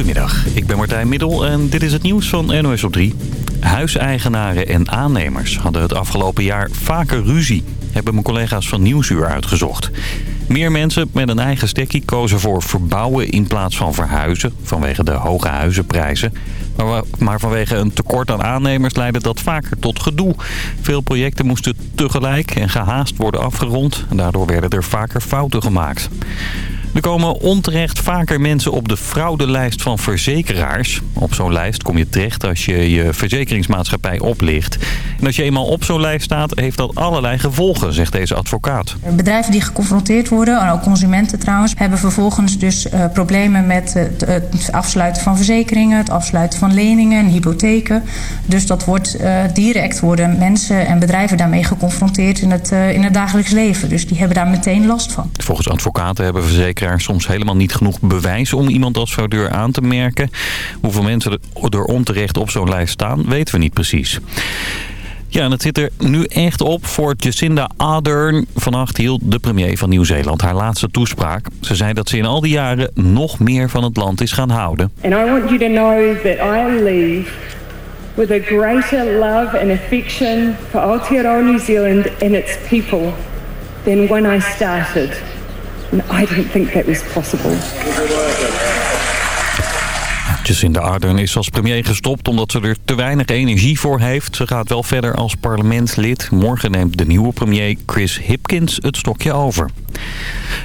Goedemiddag, ik ben Martijn Middel en dit is het nieuws van NOS op 3. Huiseigenaren en aannemers hadden het afgelopen jaar vaker ruzie, hebben mijn collega's van Nieuwsuur uitgezocht. Meer mensen met een eigen stekkie kozen voor verbouwen in plaats van verhuizen, vanwege de hoge huizenprijzen. Maar, vanwege een tekort aan aannemers leidde dat vaker tot gedoe. Veel projecten moesten tegelijk en gehaast worden afgerond en daardoor werden er vaker fouten gemaakt. Er komen onterecht vaker mensen op de fraudelijst van verzekeraars. Op zo'n lijst kom je terecht als je je verzekeringsmaatschappij oplicht. En als je eenmaal op zo'n lijst staat, heeft dat allerlei gevolgen, zegt deze advocaat. Bedrijven die geconfronteerd worden, en ook consumenten trouwens... hebben vervolgens dus uh, problemen met het, het, afsluiten van verzekeringen... het afsluiten van leningen en hypotheken. Dus dat wordt uh, direct worden mensen en bedrijven daarmee geconfronteerd in het, uh, in het dagelijks leven. Dus die hebben daar meteen last van. Volgens advocaten hebben verzekeraars soms helemaal niet genoeg bewijs om iemand als fraudeur aan te merken. Hoeveel mensen er onterecht op zo'n lijst staan, weten we niet precies. Ja, en het zit er nu echt op voor Jacinda Ardern. Vannacht hield de premier van Nieuw-Zeeland haar laatste toespraak. Ze zei dat ze in al die jaren nog meer van het land is gaan houden. And I want you to know that I leave with a greater love and affection for Aotearoa New Zealand and its people than when I started. I didn't think that was possible. Jacinda Ardern is als premier gestopt omdat ze er te weinig energie voor heeft. Ze gaat wel verder als parlementslid. Morgen neemt de nieuwe premier Chris Hipkins het stokje over.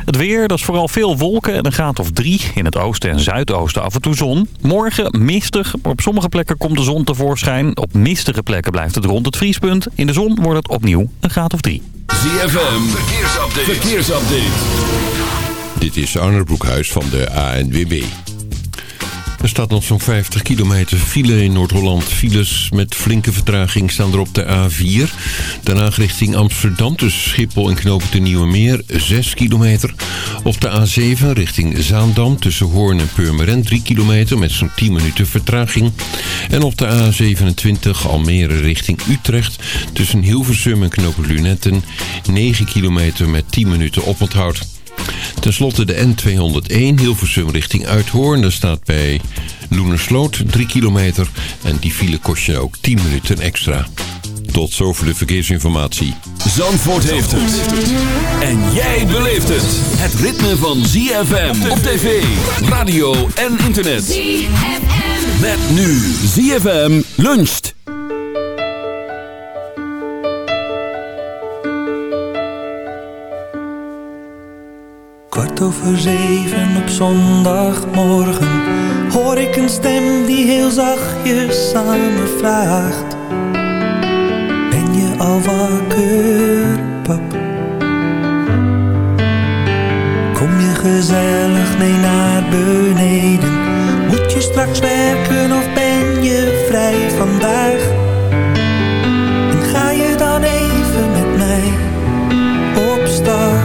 Het weer, dat is vooral veel wolken en een graad of drie. In het oosten en zuidoosten af en toe zon. Morgen mistig, maar op sommige plekken komt de zon tevoorschijn. Op mistige plekken blijft het rond het vriespunt. In de zon wordt het opnieuw een graad of drie. ZFM, verkeersupdate. verkeersupdate. Dit is Arne Broekhuis van de ANWB. Er staat nog zo'n 50 kilometer file in Noord-Holland. Files met flinke vertraging staan er op de A4. Daarna richting Amsterdam tussen Schiphol en Knopen de Nieuwe Meer 6 kilometer. Op de A7 richting Zaandam tussen Hoorn en Purmerend 3 kilometer met zo'n 10 minuten vertraging. En op de A27 Almere richting Utrecht tussen Hilversum en Knopen Lunetten 9 kilometer met 10 minuten oponthoud. Ten slotte de N201 Hilversum richting Uithoorn. Daar staat bij Loenersloot 3 kilometer. En die file kost je ook 10 minuten extra. Tot zover de verkeersinformatie. Zandvoort heeft het. En jij beleeft het. Het ritme van ZFM op tv, radio en internet. ZFM. Met nu ZFM luncht. Over zeven op zondagmorgen Hoor ik een stem die heel zachtjes aan me vraagt Ben je al wakker, pap? Kom je gezellig mee naar beneden? Moet je straks werken of ben je vrij vandaag? En ga je dan even met mij op stap?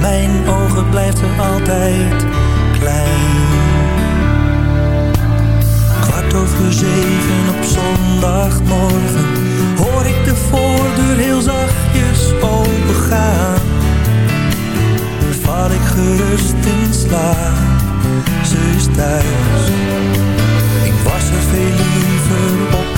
mijn ogen blijft altijd klein. Over zeven op zondagmorgen Hoor ik de voordeur heel zachtjes opengaan. Val ik gerust in slaap, ze is thuis. Ik was er veel liever op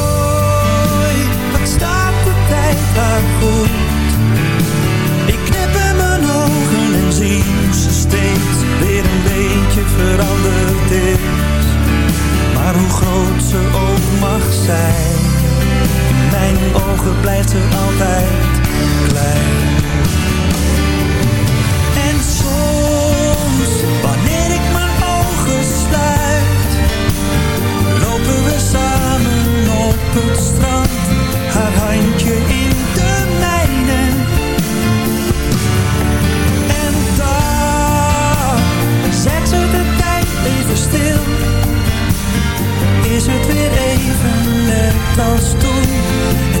goed. Ik knip in mijn ogen en zie hoe ze steeds weer een beetje veranderd is. Maar hoe groot ze ook mag zijn, in mijn ogen blijft ze altijd klein. En soms, wanneer ik mijn ogen sluit, lopen we samen op het strand, haar handje in het de tijd even stil? Is het weer even net als toen?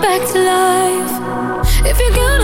back to life. If you go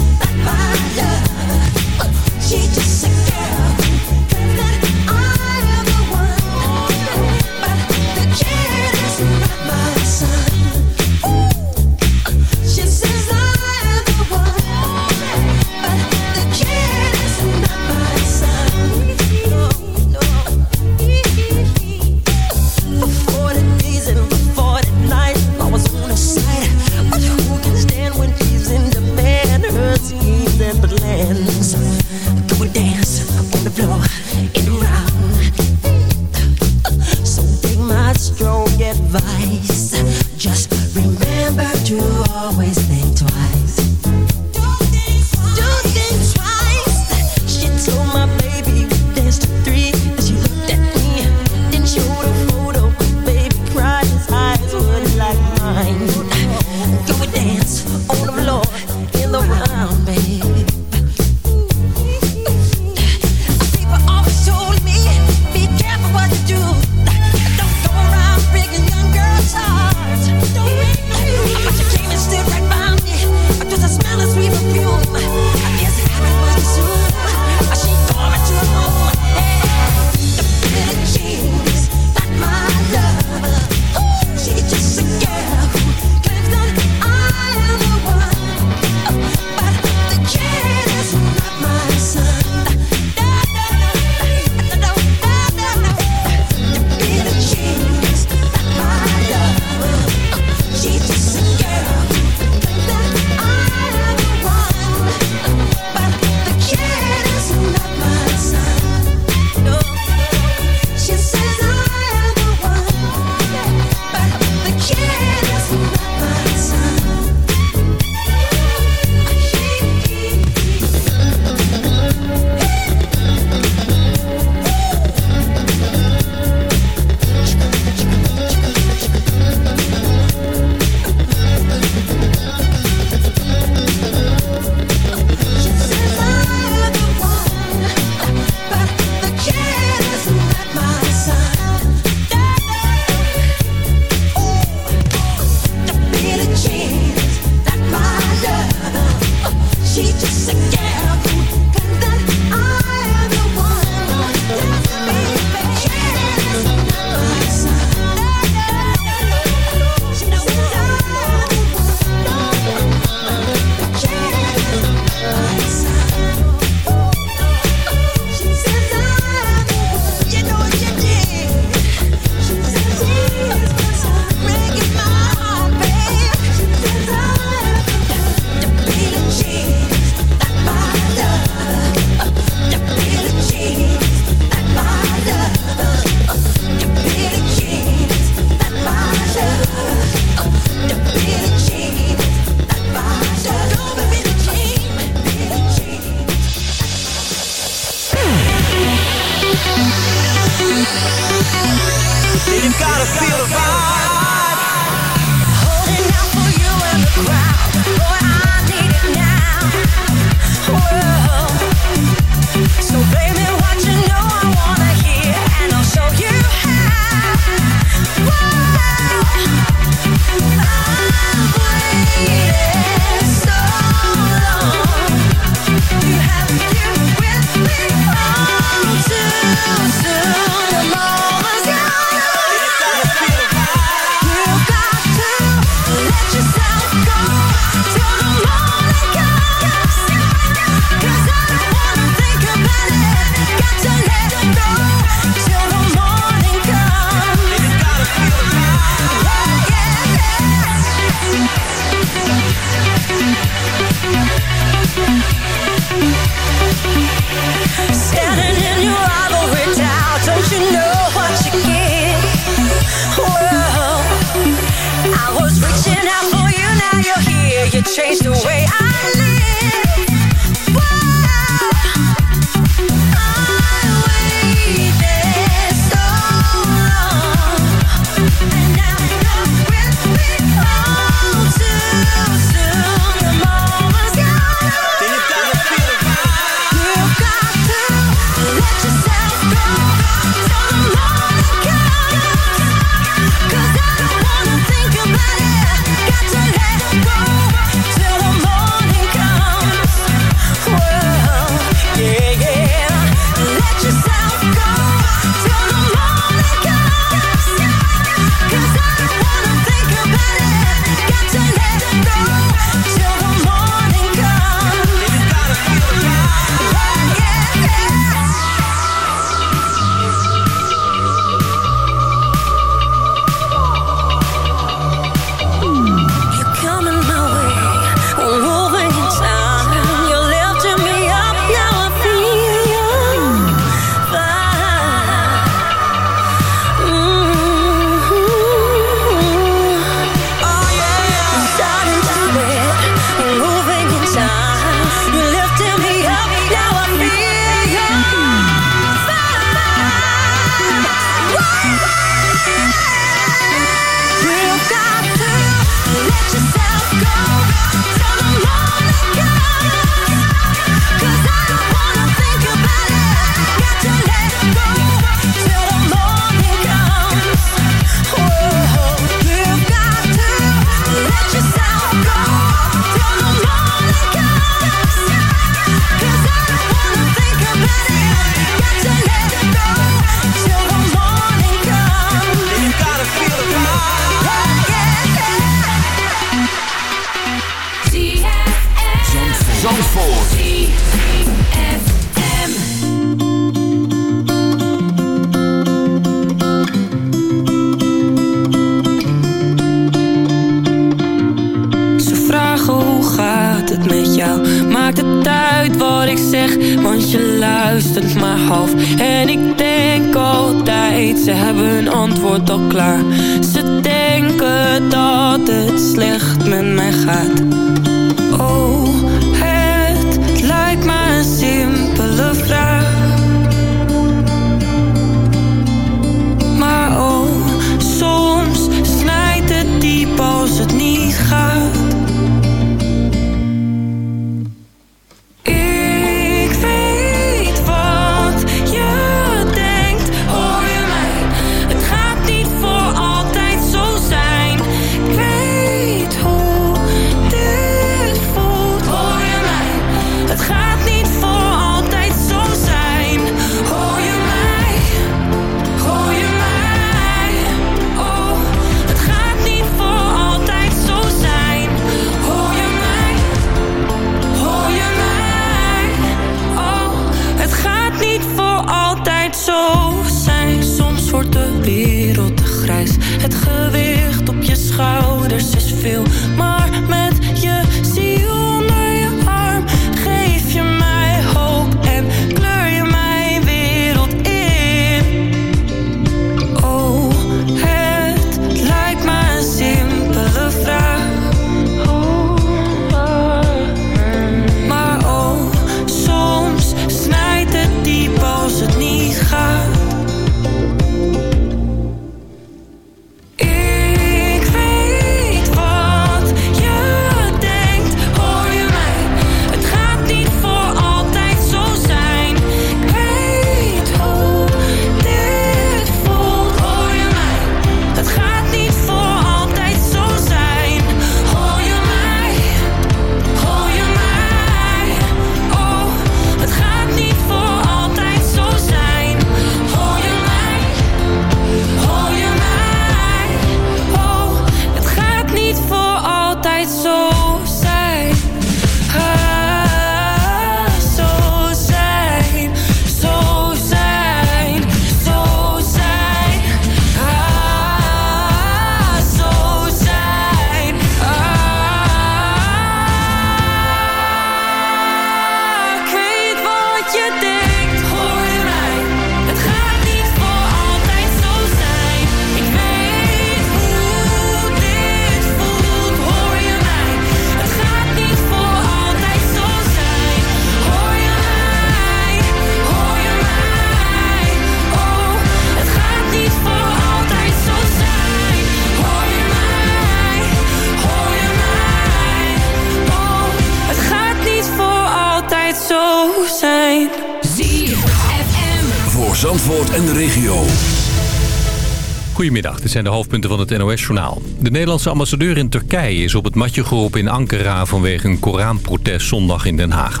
Goedemiddag, dit zijn de hoofdpunten van het NOS-journaal. De Nederlandse ambassadeur in Turkije is op het matje geroepen in Ankara... vanwege een Koranprotest zondag in Den Haag.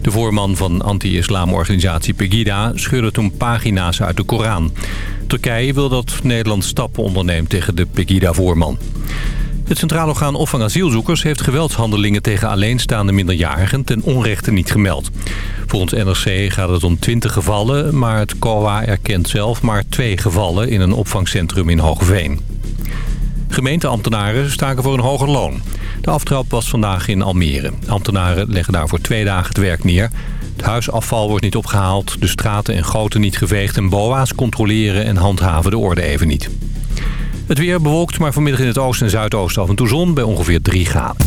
De voorman van anti-islamorganisatie Pegida scheurde toen pagina's uit de Koran. Turkije wil dat Nederland stappen onderneemt tegen de Pegida-voorman. Het Centraal Orgaan Opvang Asielzoekers heeft geweldshandelingen tegen alleenstaande minderjarigen ten onrechte niet gemeld. Volgens NRC gaat het om 20 gevallen, maar het COA erkent zelf maar twee gevallen in een opvangcentrum in Hoogveen. Gemeenteambtenaren staken voor een hoger loon. De aftrap was vandaag in Almere. Ambtenaren leggen daarvoor twee dagen het werk neer. Het huisafval wordt niet opgehaald, de straten en goten niet geveegd... en BOA's controleren en handhaven de orde even niet. Het weer bewolkt, maar vanmiddag in het oosten en zuidoosten af en toe zon bij ongeveer 3 graden.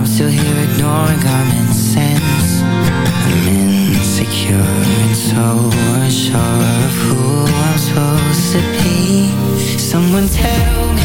I'm still here ignoring common sense I'm insecure and so unsure of who I'm supposed to be. Someone tell me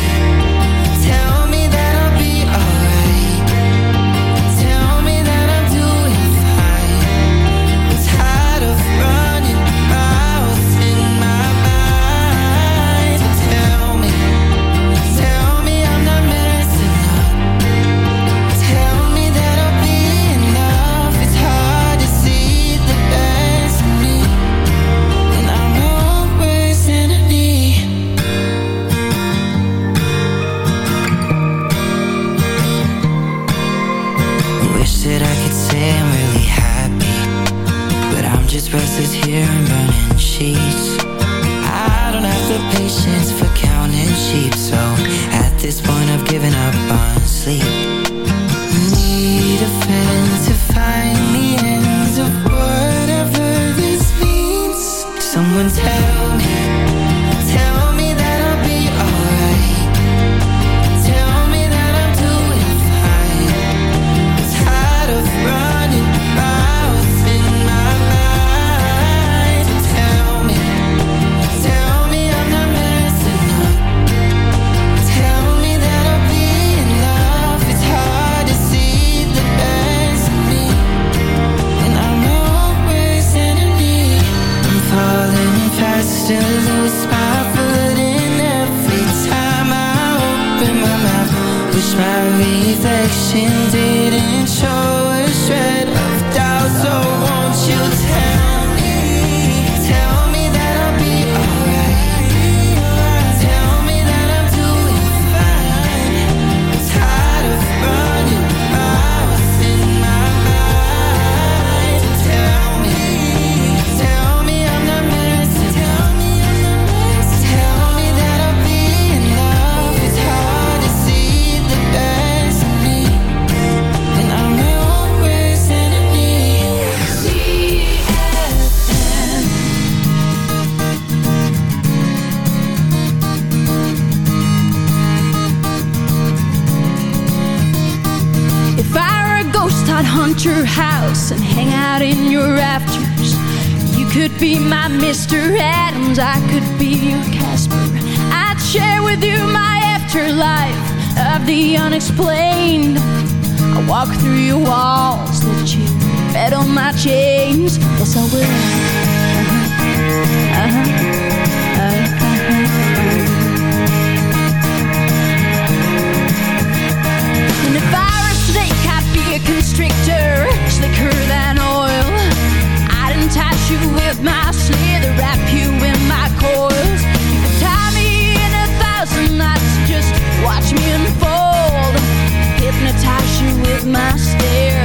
walk through your walls that you fed on my chains. Yes, I will. Uh-huh. Uh-huh. uh-huh. And if I were a snake, I'd be a constrictor, slicker than my stare.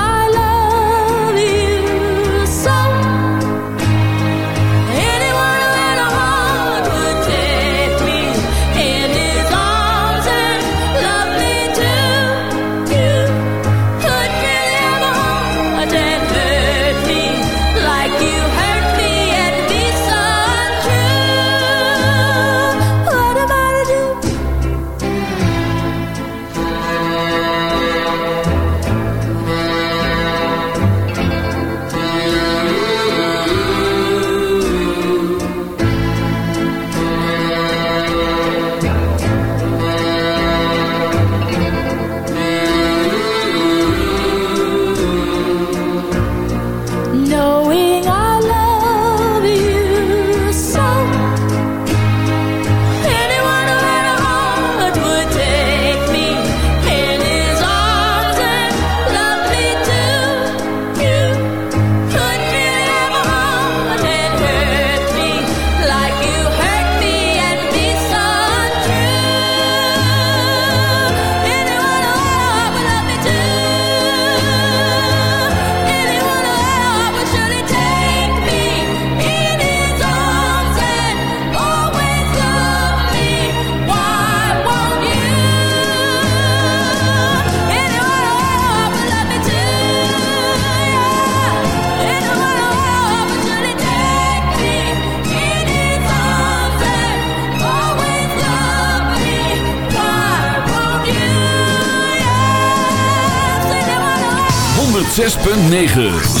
106.9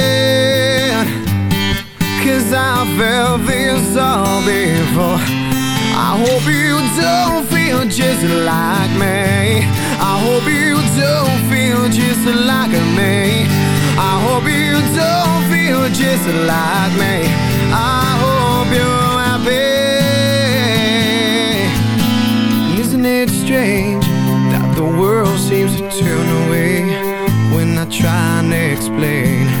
Cause I felt this all before. I hope you don't feel just like me. I hope you don't feel just like me. I hope you don't feel just like me. I hope you're happy. Isn't it strange that the world seems to turn away When I try and explain?